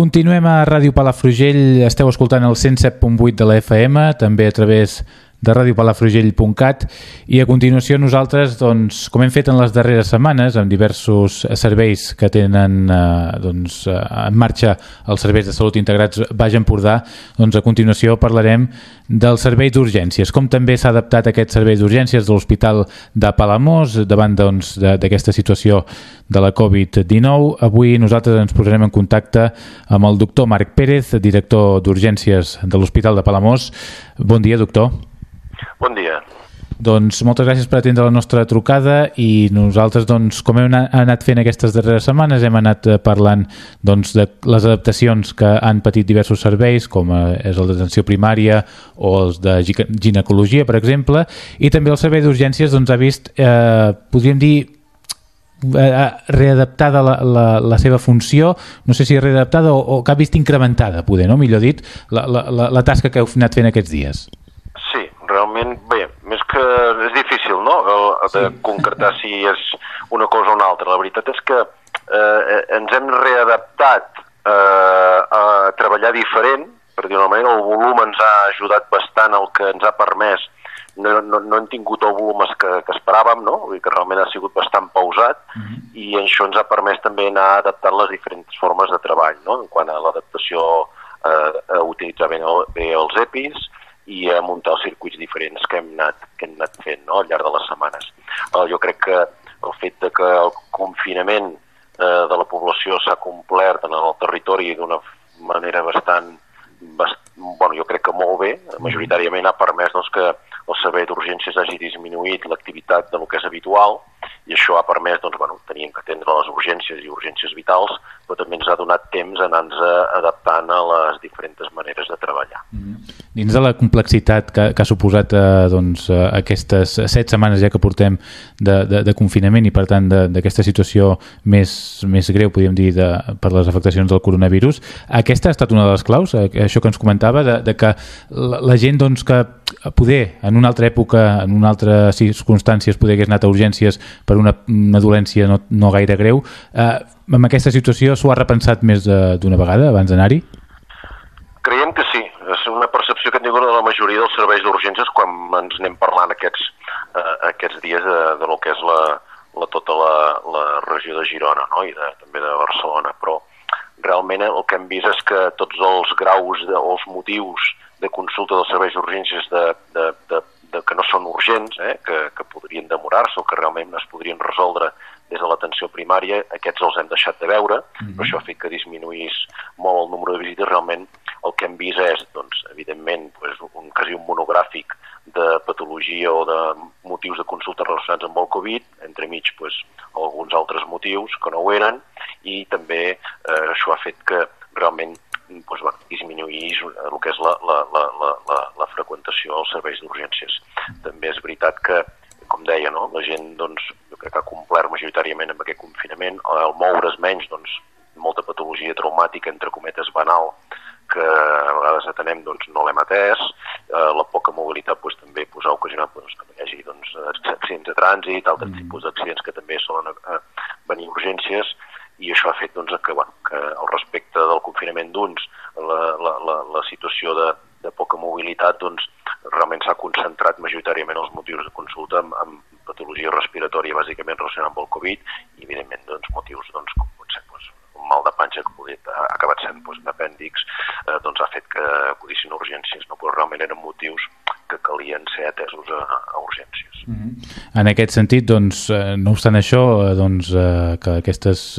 Continuem a Ràdio Palafrugell, esteu escoltant el 107.8 de la FM, també a través de radiopalafrugell.cat i a continuació nosaltres, doncs, com hem fet en les darreres setmanes, amb diversos serveis que tenen eh, doncs, eh, en marxa els serveis de salut integrats Baix Empordà, doncs a continuació parlarem dels serveis d'urgències, com també s'ha adaptat aquest servei d'urgències de l'Hospital de Palamós davant doncs, d'aquesta doncs, situació de la Covid-19. Avui nosaltres ens posarem en contacte amb el doctor Marc Pérez, director d'urgències de l'Hospital de Palamós. Bon dia, doctor. Bon dia. Doncs moltes gràcies per atendre la nostra trucada i nosaltres, doncs, com hem anat fent aquestes darreres setmanes, hem anat eh, parlant doncs, de les adaptacions que han patit diversos serveis, com eh, és el d'atenció primària o els de ginecologia, per exemple, i també el servei d'urgències doncs, ha vist, eh, podríem dir, eh, readaptada la, la, la seva funció, no sé si readaptada o, o que ha vist incrementada, poder, no? millor dit, la, la, la tasca que heu anat fent aquests dies realment, bé, més que és difícil, no?, de sí. concretar si és una cosa o una altra. La veritat és que eh, ens hem readaptat eh, a treballar diferent, per dir-ho manera, el volum ens ha ajudat bastant, el que ens ha permès no, no, no hem tingut el volum que, que esperàvem, no? Vull dir que realment ha sigut bastant pausat uh mhm. -huh. i això ens ha permès també anar adaptant les diferents formes de treball, no? En quant a l'adaptació eh, a utilitzar bé, el, bé els EPIs, i a muntar els circuits diferents que hem anat, que hem anat fent no? al llarg de les setmanes. Eh, jo crec que el fet de que el confinament eh, de la població s'ha complert en el territori d'una manera bastant, bast... bueno, jo crec que molt bé, majoritàriament ha permès doncs, que el servei d'urgències hagi disminuït l'activitat de lo que és habitual i això ha permès, doncs, bueno, teníem que atendre les urgències i urgències vitals, però també ens ha donat temps a anar-nos adaptant a les diferents maneres de treballar. Mm -hmm. Dins de la complexitat que, que ha suposat eh, doncs, eh, aquestes set setmanes ja que portem de, de, de confinament i per tant d'aquesta situació més, més greu, podríem dir, de, per les afectacions del coronavirus, aquesta ha estat una de les claus, eh, això que ens comentava, de, de que la, la gent doncs, que poder en una altra època, en una altra circumstàncies, poder hagués anat a urgències per una, una dolència no, no gaire greu, eh, amb aquesta situació s'ho ha repensat més d'una vegada abans d'anar-hi? Creiem que sí. Percepció que hem tingut de la majoria dels serveis d'urgències quan ens anem parlant aquests, eh, aquests dies de, de lo que és la, la, tota la, la regió de Girona no? i de, també de Barcelona. Però realment el que hem vist és que tots els graus de, o els motius de consulta dels serveis d'urgències de, de, de, de, que no són urgents, eh, que, que podrien demorar-se o que realment es podrien resoldre des de l'atenció primària, aquests els hem deixat de veure, mm -hmm. però això ha fet que disminuís molt el número de visites. Realment el que hem vist és, doncs, evidentment, pues, un, quasi un monogràfic de patologia o de motius de consulta relacionats amb el Covid, entre mig pues, alguns altres motius que no ho eren, i també eh, això ha fet que realment doncs, bueno, disminuir el que és la, la, la, la, la freqüentació als serveis d'urgències. També és veritat que, com deia, no? la gent doncs, crec que ha complert majoritàriament amb aquest confinament, el moure's menys, doncs, molta patologia traumàtica, entre cometes, banal, que a vegades atenem doncs, no l'hem atès, eh, la poca mobilitat doncs, també pues, ha ocasionat doncs, que hi hagi doncs, accidents de trànsit, altres mm. tipus d'accidents que també solen eh, venir urgències, i això ha fet doncs, que, bueno, que al respecte del confinament d'uns, la, la, la, la situació de, de poca mobilitat doncs, realment s'ha concentrat majoritàriament els motius de consulta amb, amb patologia respiratòria bàsicament relacionada amb el Covid i evidentment doncs, motius doncs, com pot ser doncs, un mal de panxa que ha acabat sent doncs, un apèndix eh, doncs, ha fet que acudissin urgències, no? però realment eren motius que calien ser atesos a, a urgències. Mm -hmm. En aquest sentit, doncs, eh, no obstant això, eh, doncs, eh, que aquestes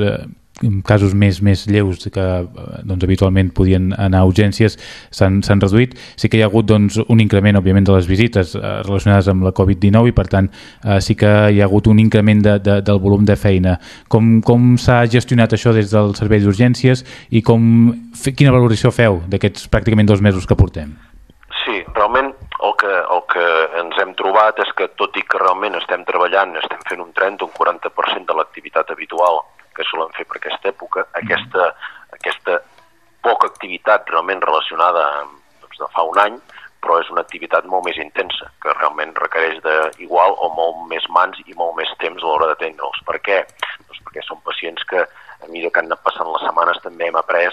casos més més lleus que doncs, habitualment podien anar a urgències s'han reduït. Sí que hi ha hagut doncs, un increment, òbviament, de les visites relacionades amb la Covid-19 i, per tant, eh, sí que hi ha hagut un increment de, de, del volum de feina. Com, com s'ha gestionat això des del servei d'urgències i com, quina valoració feu d'aquests pràcticament dos mesos que portem? Sí, realment el que, el que ens hem trobat és que tot i que realment estem treballant, estem fent un 30 o un 40% de l'activitat habitual que solen fer per aquesta època, aquesta, aquesta poca activitat realment relacionada amb, doncs, de fa un any, però és una activitat molt més intensa, que realment requereix de igual o molt més mans i molt més temps a l'hora d'atendre'ls. Per què? Doncs perquè són pacients que a mesura que han anat passant les setmanes també hem après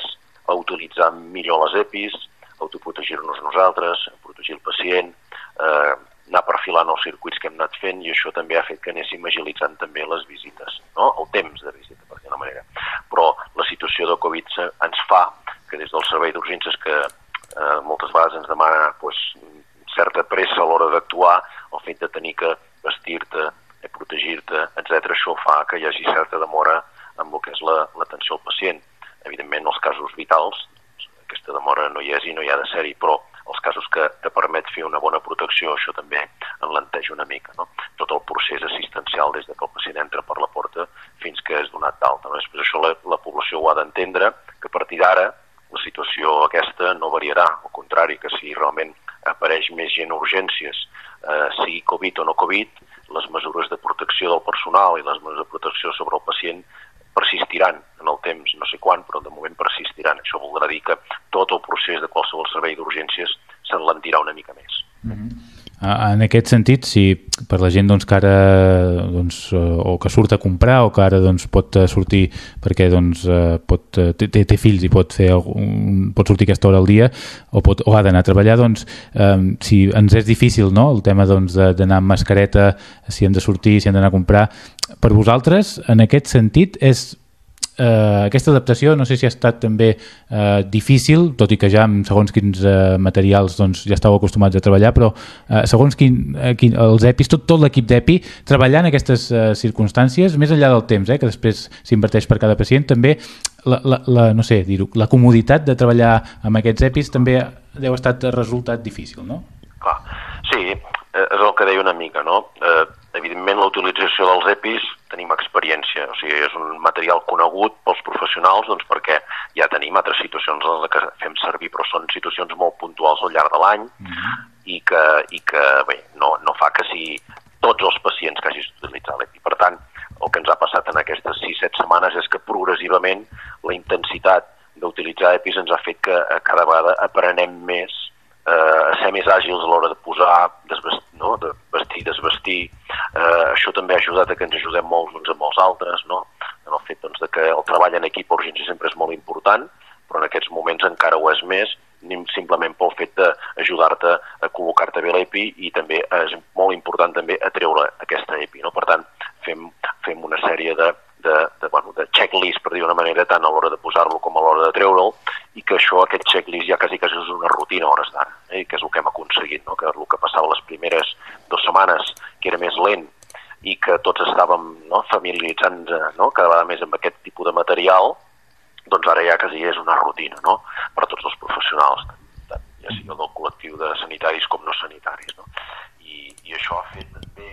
a utilitzar millor les EPIs, autoprotegir-nos nosaltres, protegir el pacient, eh, anar perfilant els circuits que hem anat fent i això també ha fet que anéssim agilitzant també les visites, no? el temps de visita, manera. Però la situació de Covid ens fa que des del servei d'urgències que eh, moltes vegades ens demana pues, certa pressa a l'hora d'actuar, el fet de tenir que vestir-te, eh, protegir-te, etc. això fa que hi hagi certa demora en el que és l'atenció la, al pacient. Evidentment, els casos vitals, aquesta demora no hi és i no hi ha de ser-hi, però els casos que te permet fer una bona protecció, això també enlenteix una mica. No? Tot el procés assistencial des de que el pacient entra per la porta fins que és donat d'alta. No? Després això la, la població ho ha d'entendre, que a partir d'ara la situació aquesta no variarà, al contrari, que si realment apareix més gent a urgències, eh, sigui Covid o no Covid, les mesures de protecció del personal i les mesures de protecció sobre el pacient persistiran en el temps, no sé quan, però de moment persistiran. Això voldrà dir que tot el procés de qualsevol servei d'urgències s'enlentirà una mica més. Mm -hmm. En aquest sentit, si per la gent doncs, que ara doncs, o que surt a comprar o que ara doncs, pot sortir perquè doncs, pot, té, té fills i pot, fer un, pot sortir aquesta hora al dia o, pot, o ha d'anar a treballar, doncs, eh, si ens és difícil no? el tema doncs, d'anar doncs, amb mascareta, si hem de sortir, si hem d'anar a comprar, per vosaltres, en aquest sentit, és eh, aquesta adaptació no sé si ha estat també eh, difícil, tot i que ja amb segons quins eh, materials doncs, ja estàu acostumats a treballar, però eh, segons quin, eh, quin, els EPIs, tot, tot l'equip d'EPI, treballar en aquestes eh, circumstàncies, més enllà del temps, eh, que després s'inverteix per cada pacient, també la, la, la, no sé, la comoditat de treballar amb aquests EPIs també deu ha estat resultat difícil, no? Clar, sí, eh, és el que deia una mica, no? Eh, evidentment, la utilització dels EPIs tenim experiència, o sigui, és un material conegut pels professionals doncs, perquè ja tenim altres situacions en les que fem servir, però són situacions molt puntuals al llarg de l'any mm -hmm. i que, i que bé, no, no fa que sigui tots els pacients que hagis d'utilitzar l'EPI. Per tant, el que ens ha passat en aquestes 6-7 setmanes és que progressivament la intensitat d'utilitzar EPIs ens ha fet que cada vegada aprenem més eh, a ser més àgils a l'hora de posar, desvestir, no? de vestir, desvestir. Eh, això també ha ajudat a que ens ajudem molts uns amb els altres, no? en el fet doncs, de que el treball en equip a urgència sempre és molt important, però en aquests moments encara ho és més, simplement pel fet d'ajudar-te a col·locar-te bé l'EPI i també és molt important també atreure aquesta EPI. No? Per tant, fem, fem una sèrie de, de, de, bueno, de checklist, per dir una manera, tant a l'hora de posar-lo com a l'hora de treure'l, i que això, aquest checklist, ja quasi, quasi és una rutina a hores d'ara, eh? que és el que hem aconseguit, no? que el que passava les primeres dues setmanes, que era més lent, i que tots estàvem no, familiaritzant no, cada vegada més amb aquest tipus de material, doncs ara ja quasi és una rutina no? per a tots els professionals, tant, ja sigui del col·lectiu de sanitaris com no sanitaris. No? I, I això ha fet també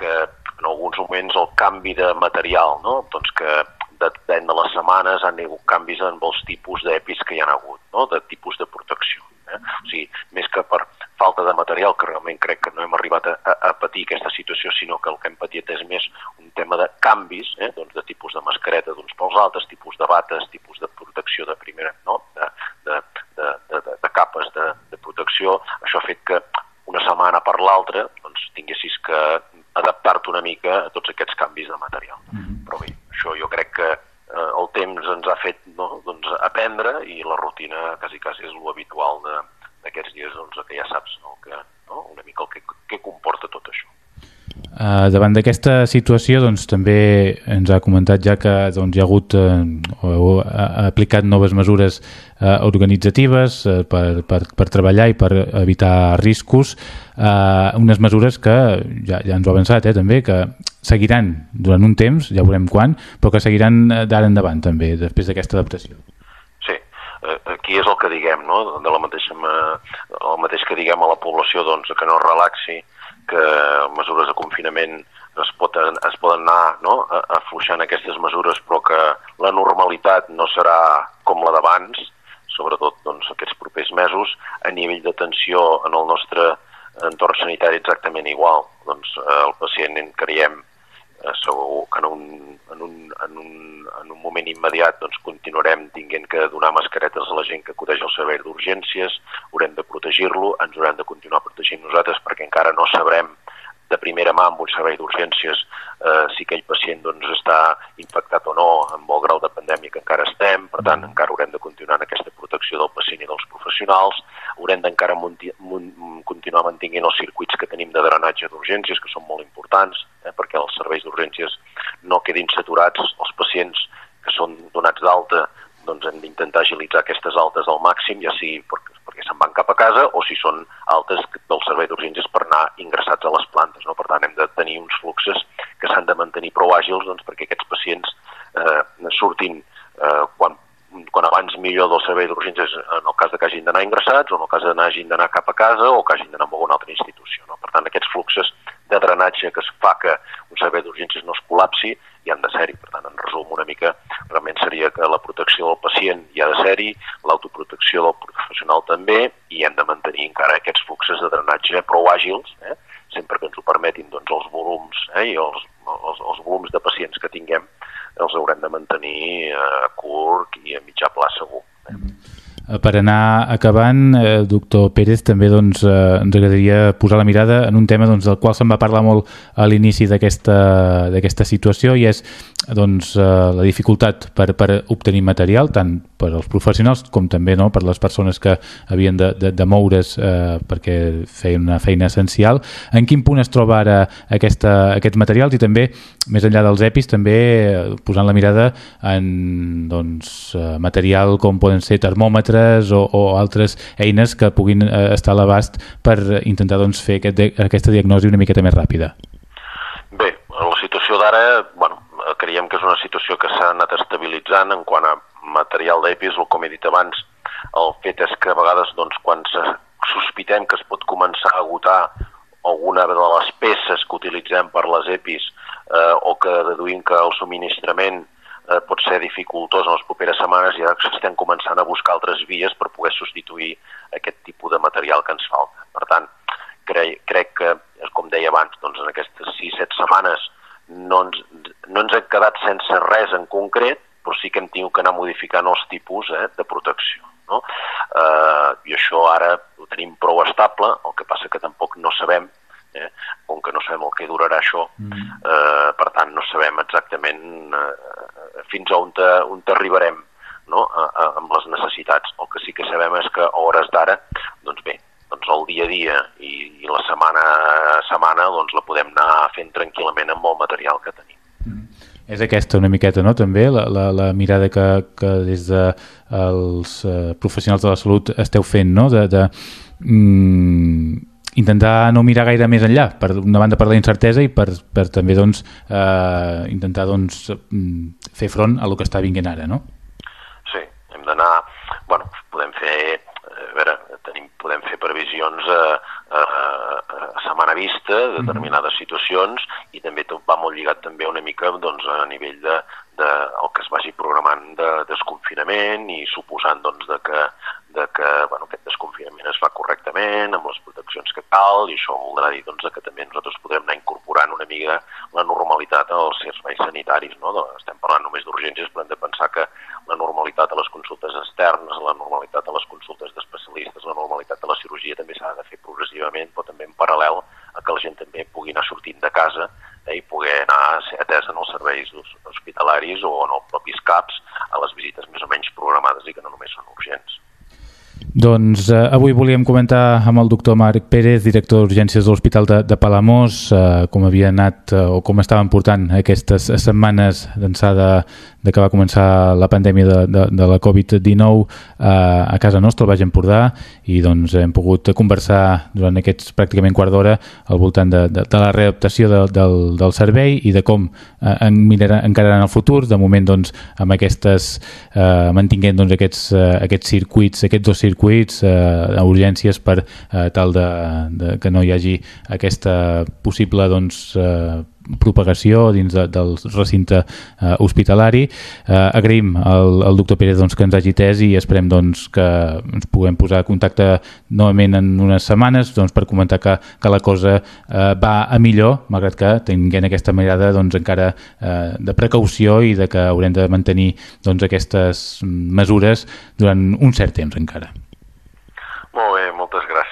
que en alguns moments el canvi de material, no? doncs que depèn de les setmanes, han hagut canvis en els tipus d'EPIs que hi ha hagut, no? de tipus de protecció. Eh? O sigui, més que per falta de material, que realment crec que no hem arribat a, a, a patir aquesta situació, sinó que el que hem patit és més un tema de canvis, eh? doncs de tipus de mascareta d'uns pels altres, tipus de bates, tipus de protecció de primera, no? de, de, de, de, de, de capes de, de protecció. Això ha fet que una setmana per l'altra doncs, tinguessis que adaptar-te una mica a tots aquests canvis de material. Mm -hmm. Però bé, això jo crec que eh, el temps ens ha fet no, doncs, aprendre i la rutina quasi, quasi és l'habitual doncs, que ja saps no, que, no, una mica el que, que comporta tot això. Uh, davant d'aquesta situació doncs, també ens ha comentat ja que doncs, hi ha hagut uh, o ha aplicat noves mesures uh, organitzatives uh, per, per, per treballar i per evitar riscos uh, unes mesures que ja, ja ens ho ha avançat eh, també que seguiran durant un temps, ja veurem quan però que seguiran d'ara endavant també després d'aquesta adaptació aquí és el que diguem no? de la mateixa, el mateix que diguem a la població doncs, que no relaxi que mesures de confinament es, pot, es poden anar no, afluixant aquestes mesures, però que la normalitat no serà com la d'abans, sobretot doncs, aquests propers mesos, a nivell d'atenció en el nostre entorn sanitari exactament igual. Doncs eh, el pacient en creiem eh, segur que en un, en un, en un, en un moment immediat doncs, continuarem tinguent que donar mascaretes a la gent que acudeix al servei d'urgències, haurem de protegir-lo, ens haurem de continuar protegint nosaltres perquè encara no sabrem de primera mà amb un servei d'urgències eh, si aquell pacient doncs, està infectat o no amb el grau de pandèmia que encara estem, per tant encara haurem de continuar en aquesta protecció del pacient i dels professionals, haurem d'encara continuar mantinguent els circuits que tenim de drenatge d'urgències, que són molt importants, eh, perquè els serveis d'urgències no quedin saturats, els pacients que són donats d'alta doncs hem d'intentar agilitzar aquestes altes al màxim, ja sigui perquè, perquè se'n van cap a casa o si són altes del servei d'urgències per anar ingressats a les plantes. No? Per tant, hem de tenir uns fluxes que s'han de mantenir prou àgils doncs, perquè aquests pacients eh, surtin eh, quan, quan abans millor del servei d'urgències en el cas de que hagin d'anar ingressats o en el cas que hagin d'anar cap a casa o que hagin d'anar a alguna altra institució. No? Per tant, aquests fluxes de drenatge que es fa que un servei d'urgències no es col·lapsi i han de ser-hi. Per tant, en resum una mica, realment seria que la protecció del pacient hi ha de ser-hi, l'autoprotecció del professional també, i hem de mantenir encara aquests fluxes de drenatge prou àgils, eh? sempre que ens ho permetin doncs, els volums eh? i els, els, els volums de pacients que tinguem els haurem de mantenir a curt i a mitjà pla segur. Mm -hmm. Eh, per anar acabant, eh, doctor Pérez, també doncs, eh, ens agradaria posar la mirada en un tema doncs, del qual se'n va parlar molt a l'inici d'aquesta situació i és doncs, eh, la dificultat per, per obtenir material, tant per als professionals com també no, per les persones que havien de, de, de moure's eh, perquè feien una feina essencial. En quin punt es troba ara aquesta, aquests materials i també, més enllà dels EPIs, també eh, posant la mirada en doncs, eh, material com poden ser termòmetres o, o altres eines que puguin eh, estar a l'abast per intentar doncs, fer aquest, aquesta diagnosi una miqueta més ràpida. Bé, la situació d'ara, bueno, creiem que és una situació que s'ha anat estabilitzant en quant a material d'EPIs, o com he dit abans, el fet és que a vegades doncs, quan sospitem que es pot començar a agotar alguna de les peces que utilitzem per les EPIs eh, o que deduïm que el subministrament eh, pot ser dificultós en les properes setmanes, ja estem començant a buscar altres vies per poder substituir aquest tipus de material que ens falta. Per tant, crec, crec que, com deia abans, doncs en aquestes 6-7 setmanes no ens, no ens hem quedat sense res en concret, però sí que hem tingut que anar modificant els tipus eh, de protecció. No? Eh, I això ara ho tenim prou estable, el que passa que tampoc no sabem, eh, com que no sabem el que durarà això, mm. eh, per tant no sabem exactament eh, fins on, te, on t'arribarem no? a, a, amb les necessitats. El que sí que sabem és que a hores d'ara, doncs bé, doncs el dia a dia i, i la setmana a setmana doncs la podem anar fent tranquil·lament amb el material que tenim. Mm. És aquesta una miqueta, no?, també, la, la, la mirada que, que des de els eh, professionals de la salut esteu fent, no?, de, de mm, intentar no mirar gaire més enllà, per una banda per la incertesa i per, per també doncs, eh, intentar doncs, mm, fer front a lo que està vinguent ara, no? Sí, hem d'anar... Bueno, podem fer... A veure, tenim, podem fer previsions a, a, a setmana vista de mhm. determinades situacions i també tot va molt lligat també una mica doncs, a nivell de, de el que es vagi programant de desconfinament i suposant doncs, de que, de que bueno, aquest desconfinament es fa correctament, amb les proteccions que cal, i això voldrà dir doncs, que també nosaltres podrem anar incorporant una mica la normalitat als serveis sanitaris. No? Estem parlant només d'urgències, però hem de pensar que la normalitat a les consultes externes, la normalitat a les consultes d'especialistes, la normalitat de la cirurgia també s'ha de fer progressivament, però també en paral·lel a que la gent també pugui anar sortint de casa eh, i poder anar a ser atesa en els serveis hospitalaris o en els propis CAPs a les visites més o menys programades i que no només són urgents. Doncs eh, avui volíem comentar amb el doctor Marc Pérez, director d'Urgències de l'Hospital de, de Palamós, eh, com havia anat eh, o com estaven portant aquestes setmanes d'ençà de, de que va començar la pandèmia de, de, de la Covid-19 eh, a casa nostra, al Baix Empordà, i doncs hem pogut conversar durant aquests pràcticament quart d'hora al voltant de, de, de la readaptació de, del, del servei i de com eh, en mirarà, encara en el futur, de moment doncs amb aquestes, eh, mantinguent doncs aquests, eh, aquests circuits, aquests dos circuits eh, a urgències per eh, tal de, de que no hi hagi aquesta possible doncs eh, propagació dins de, del recinte eh, hospitalari. Eh, agraïm al, al doctor Pérez doncs, que ens hagi tès i esperem doncs, que ens puguem posar a contacte novament en unes setmanes doncs, per comentar que, que la cosa eh, va a millor, malgrat que tinguem aquesta mirada doncs, encara eh, de precaució i de que haurem de mantenir doncs, aquestes mesures durant un cert temps encara. Molt bé, moltes gràcies.